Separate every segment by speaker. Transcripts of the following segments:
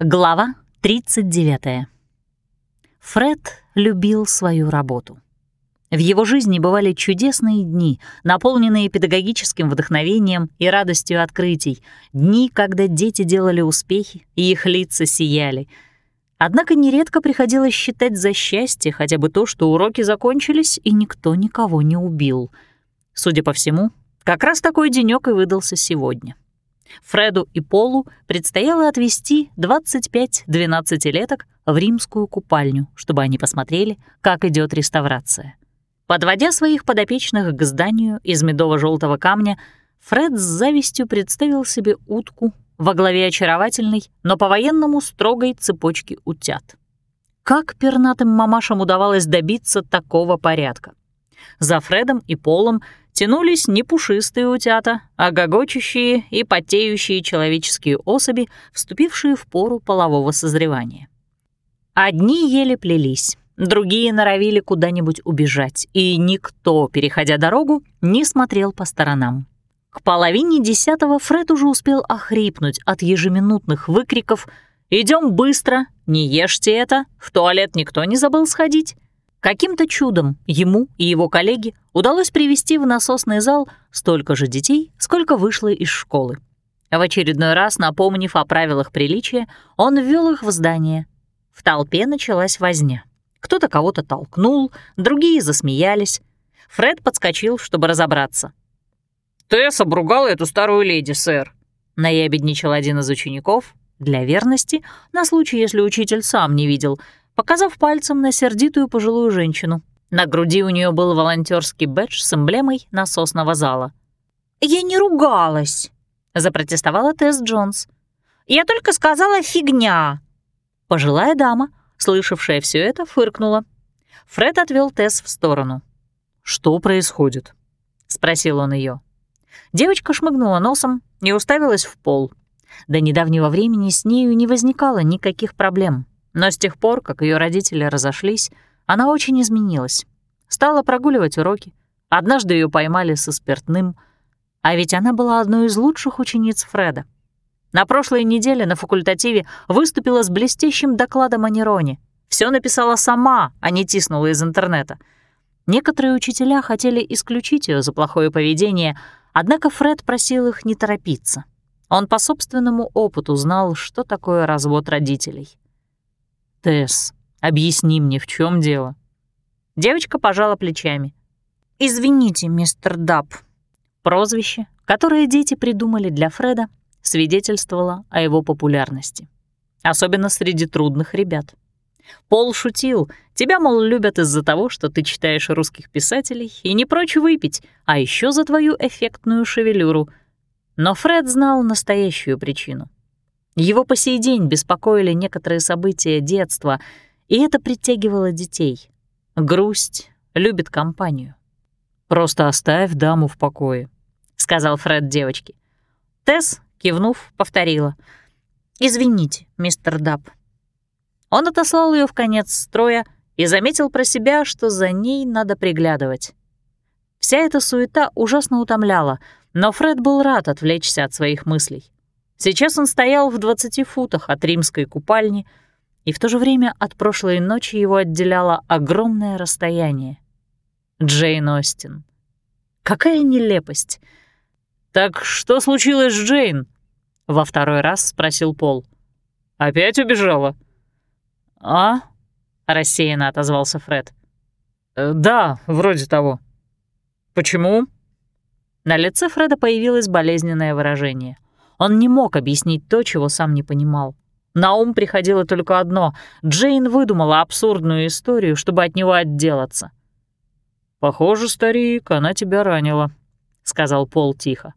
Speaker 1: Глава 39. Фред любил свою работу. В его жизни бывали чудесные дни, наполненные педагогическим вдохновением и радостью открытий, дни, когда дети делали успехи, и их лица сияли. Однако нередко приходилось считать за счастье хотя бы то, что уроки закончились, и никто никого не убил. Судя по всему, как раз такой денёк и выдался сегодня. Фреду и Полу предстояло отвезти 25 12-леток в римскую купальню, чтобы они посмотрели, как идет реставрация. Подводя своих подопечных к зданию из медово-желтого камня, Фред с завистью представил себе утку во главе очаровательной, но по-военному строгой цепочки утят. Как пернатым мамашам удавалось добиться такого порядка? За Фредом и Полом тянулись не пушистые утята, а гогочущие и потеющие человеческие особи, вступившие в пору полового созревания. Одни еле плелись, другие норовили куда-нибудь убежать, и никто, переходя дорогу, не смотрел по сторонам. К половине десятого Фред уже успел охрипнуть от ежеминутных выкриков «Идем быстро! Не ешьте это! В туалет никто не забыл сходить!» Каким-то чудом ему и его коллеге удалось привести в насосный зал столько же детей, сколько вышло из школы. В очередной раз, напомнив о правилах приличия, он ввел их в здание. В толпе началась возня. Кто-то кого-то толкнул, другие засмеялись. Фред подскочил, чтобы разобраться. «Тесс обругала эту старую леди, сэр», — наябедничал один из учеников, для верности, на случай, если учитель сам не видел — показав пальцем на сердитую пожилую женщину. На груди у нее был волонтерский бэдж с эмблемой насосного зала. «Я не ругалась», — запротестовала Тесс Джонс. «Я только сказала фигня». Пожилая дама, слышавшая все это, фыркнула. Фред отвел Тесс в сторону. «Что происходит?» — спросил он ее. Девочка шмыгнула носом и уставилась в пол. До недавнего времени с нею не возникало никаких проблем. Но с тех пор, как ее родители разошлись, она очень изменилась. Стала прогуливать уроки. Однажды ее поймали со спиртным. А ведь она была одной из лучших учениц Фреда. На прошлой неделе на факультативе выступила с блестящим докладом о Нероне. Все написала сама, а не тиснула из интернета. Некоторые учителя хотели исключить ее за плохое поведение, однако Фред просил их не торопиться. Он по собственному опыту знал, что такое развод родителей. «Тесс, объясни мне, в чем дело?» Девочка пожала плечами. «Извините, мистер Даб». Прозвище, которое дети придумали для Фреда, свидетельствовало о его популярности. Особенно среди трудных ребят. Пол шутил. Тебя, мол, любят из-за того, что ты читаешь русских писателей и не прочь выпить, а еще за твою эффектную шевелюру. Но Фред знал настоящую причину. Его по сей день беспокоили некоторые события детства, и это притягивало детей. Грусть любит компанию. «Просто оставь даму в покое», — сказал Фред девочке. Тесс, кивнув, повторила. «Извините, мистер Даб». Он отослал ее в конец строя и заметил про себя, что за ней надо приглядывать. Вся эта суета ужасно утомляла, но Фред был рад отвлечься от своих мыслей. Сейчас он стоял в 20 футах от римской купальни, и в то же время от прошлой ночи его отделяло огромное расстояние. Джейн Остин. Какая нелепость! «Так что случилось с Джейн?» — во второй раз спросил Пол. «Опять убежала?» «А?» — рассеянно отозвался Фред. «Э, «Да, вроде того». «Почему?» На лице Фреда появилось болезненное выражение — он не мог объяснить то, чего сам не понимал. На ум приходило только одно — Джейн выдумала абсурдную историю, чтобы от него отделаться. «Похоже, старик, она тебя ранила», — сказал Пол тихо.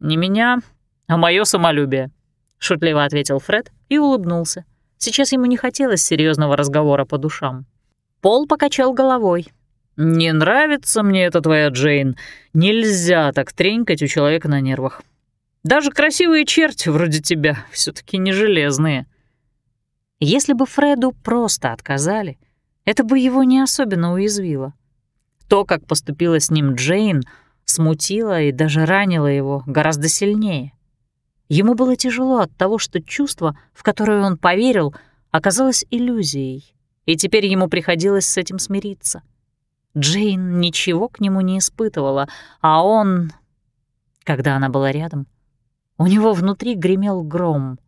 Speaker 1: «Не меня, а мое самолюбие», — шутливо ответил Фред и улыбнулся. Сейчас ему не хотелось серьезного разговора по душам. Пол покачал головой. «Не нравится мне эта твоя Джейн. Нельзя так тренькать у человека на нервах. Даже красивые черти вроде тебя все таки не железные. Если бы Фреду просто отказали, это бы его не особенно уязвило. То, как поступила с ним Джейн, смутило и даже ранило его гораздо сильнее. Ему было тяжело от того, что чувство, в которое он поверил, оказалось иллюзией, и теперь ему приходилось с этим смириться. Джейн ничего к нему не испытывала, а он... Когда она была рядом, у него внутри гремел гром.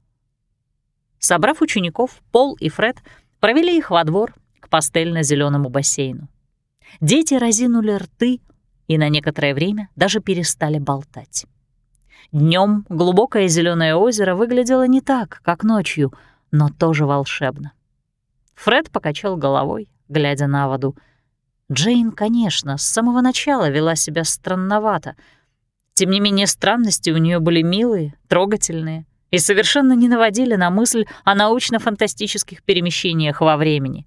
Speaker 1: Собрав учеников, Пол и Фред провели их во двор к пастельно зеленому бассейну. Дети разинули рты и на некоторое время даже перестали болтать. Днем глубокое зеленое озеро выглядело не так, как ночью, но тоже волшебно. Фред покачал головой, глядя на воду. Джейн, конечно, с самого начала вела себя странновато. Тем не менее, странности у нее были милые, трогательные и совершенно не наводили на мысль о научно-фантастических перемещениях во времени.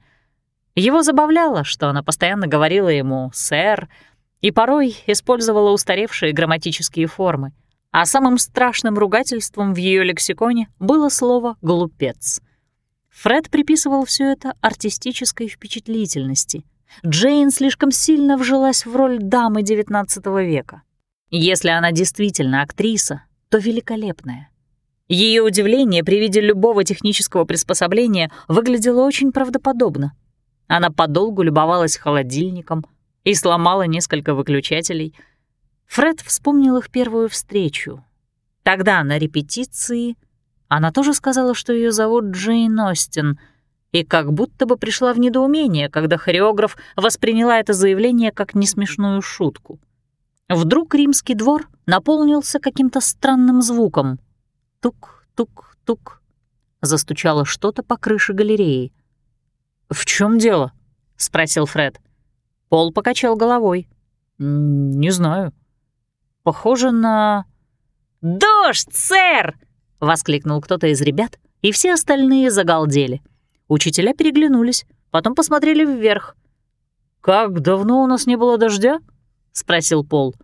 Speaker 1: Его забавляло, что она постоянно говорила ему «сэр», и порой использовала устаревшие грамматические формы. А самым страшным ругательством в ее лексиконе было слово «глупец». Фред приписывал все это артистической впечатлительности. Джейн слишком сильно вжилась в роль дамы XIX века. Если она действительно актриса, то великолепная. Ее удивление при виде любого технического приспособления выглядело очень правдоподобно. Она подолгу любовалась холодильником, и сломала несколько выключателей. Фред вспомнил их первую встречу. Тогда на репетиции она тоже сказала, что ее зовут Джейн Остин, и как будто бы пришла в недоумение, когда хореограф восприняла это заявление как несмешную шутку. Вдруг римский двор наполнился каким-то странным звуком. Тук-тук-тук. Застучало что-то по крыше галереи. «В чем дело?» — спросил Фред. Пол покачал головой. «Не знаю. Похоже на...» «Дождь, сэр!» — воскликнул кто-то из ребят, и все остальные загалдели. Учителя переглянулись, потом посмотрели вверх. «Как давно у нас не было дождя?» — спросил Пол.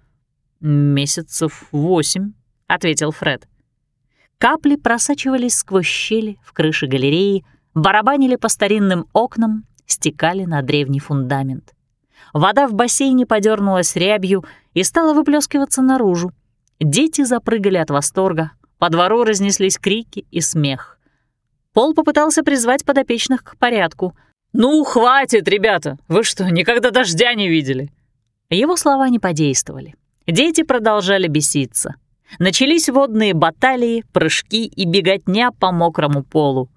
Speaker 1: «Месяцев восемь», — ответил Фред. Капли просачивались сквозь щели в крыше галереи, барабанили по старинным окнам, стекали на древний фундамент. Вода в бассейне подернулась рябью и стала выплескиваться наружу. Дети запрыгали от восторга, по двору разнеслись крики и смех. Пол попытался призвать подопечных к порядку. «Ну, хватит, ребята! Вы что, никогда дождя не видели?» Его слова не подействовали. Дети продолжали беситься. Начались водные баталии, прыжки и беготня по мокрому полу.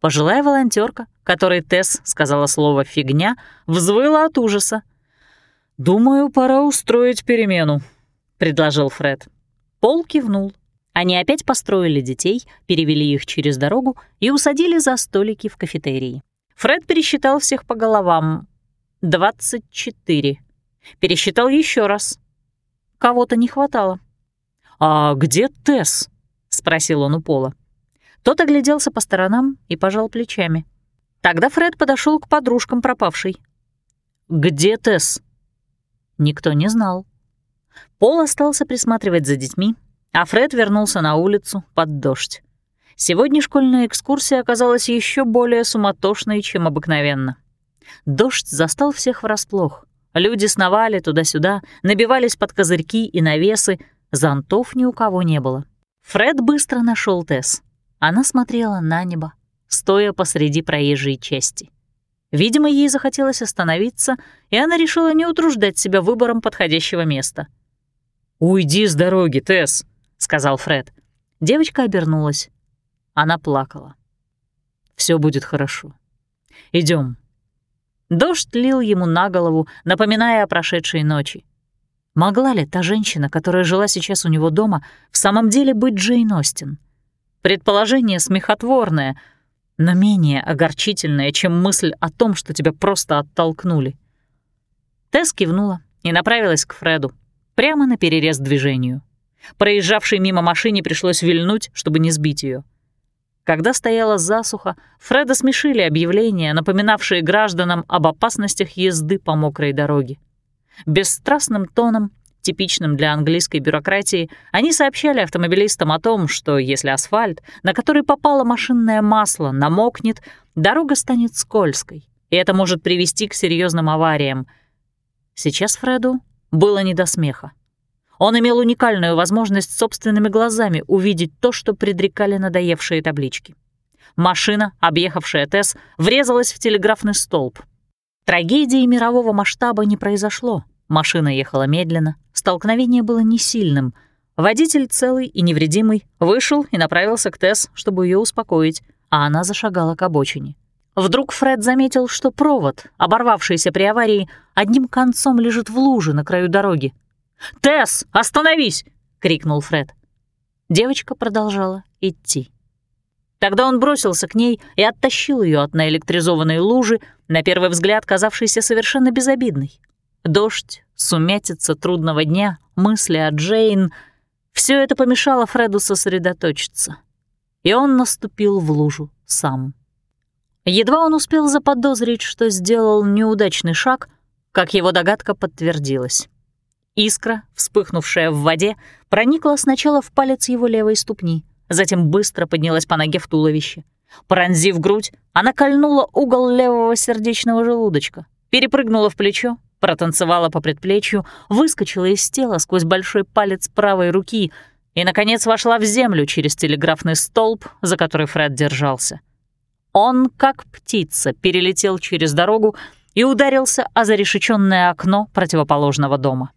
Speaker 1: Пожилая волонтерка, которой Тесс сказала слово «фигня», взвыла от ужаса. «Думаю, пора устроить перемену», — предложил Фред. Пол кивнул. Они опять построили детей, перевели их через дорогу и усадили за столики в кафетерии. Фред пересчитал всех по головам. «Двадцать четыре». Пересчитал еще раз. Кого-то не хватало. «А где Тесс?» — спросил он у Пола. Тот огляделся по сторонам и пожал плечами. Тогда Фред подошел к подружкам пропавшей. «Где Тесс?» Никто не знал. Пол остался присматривать за детьми, а Фред вернулся на улицу под дождь. Сегодня школьная экскурсия оказалась еще более суматошной, чем обыкновенно. Дождь застал всех врасплох. Люди сновали туда-сюда, набивались под козырьки и навесы, зонтов ни у кого не было. Фред быстро нашел Тесс. Она смотрела на небо, стоя посреди проезжей части. Видимо, ей захотелось остановиться, и она решила не утруждать себя выбором подходящего места. «Уйди с дороги, Тесс», — сказал Фред. Девочка обернулась. Она плакала. Все будет хорошо. Идем. Дождь лил ему на голову, напоминая о прошедшей ночи. Могла ли та женщина, которая жила сейчас у него дома, в самом деле быть Джейн Остин? Предположение смехотворное — но менее огорчительное, чем мысль о том, что тебя просто оттолкнули. Тесс кивнула и направилась к Фреду, прямо на перерез движению. Проезжавшей мимо машине пришлось вильнуть, чтобы не сбить ее. Когда стояла засуха, Фреда смешили объявления, напоминавшие гражданам об опасностях езды по мокрой дороге. Бесстрастным тоном типичным для английской бюрократии, они сообщали автомобилистам о том, что если асфальт, на который попало машинное масло, намокнет, дорога станет скользкой, и это может привести к серьезным авариям. Сейчас Фреду было не до смеха. Он имел уникальную возможность собственными глазами увидеть то, что предрекали надоевшие таблички. Машина, объехавшая Тесс, врезалась в телеграфный столб. Трагедии мирового масштаба не произошло. Машина ехала медленно, столкновение было не сильным. Водитель целый и невредимый вышел и направился к Тесс, чтобы ее успокоить, а она зашагала к обочине. Вдруг Фред заметил, что провод, оборвавшийся при аварии, одним концом лежит в луже на краю дороги. «Тесс, остановись!» — крикнул Фред. Девочка продолжала идти. Тогда он бросился к ней и оттащил ее от наэлектризованной лужи, на первый взгляд казавшейся совершенно безобидной. Дождь, сумятица трудного дня, мысли о Джейн — все это помешало Фреду сосредоточиться. И он наступил в лужу сам. Едва он успел заподозрить, что сделал неудачный шаг, как его догадка подтвердилась. Искра, вспыхнувшая в воде, проникла сначала в палец его левой ступни, затем быстро поднялась по ноге в туловище. Пронзив грудь, она кольнула угол левого сердечного желудочка, перепрыгнула в плечо, протанцевала по предплечью, выскочила из тела сквозь большой палец правой руки и, наконец, вошла в землю через телеграфный столб, за который Фред держался. Он, как птица, перелетел через дорогу и ударился о зарешеченное окно противоположного дома.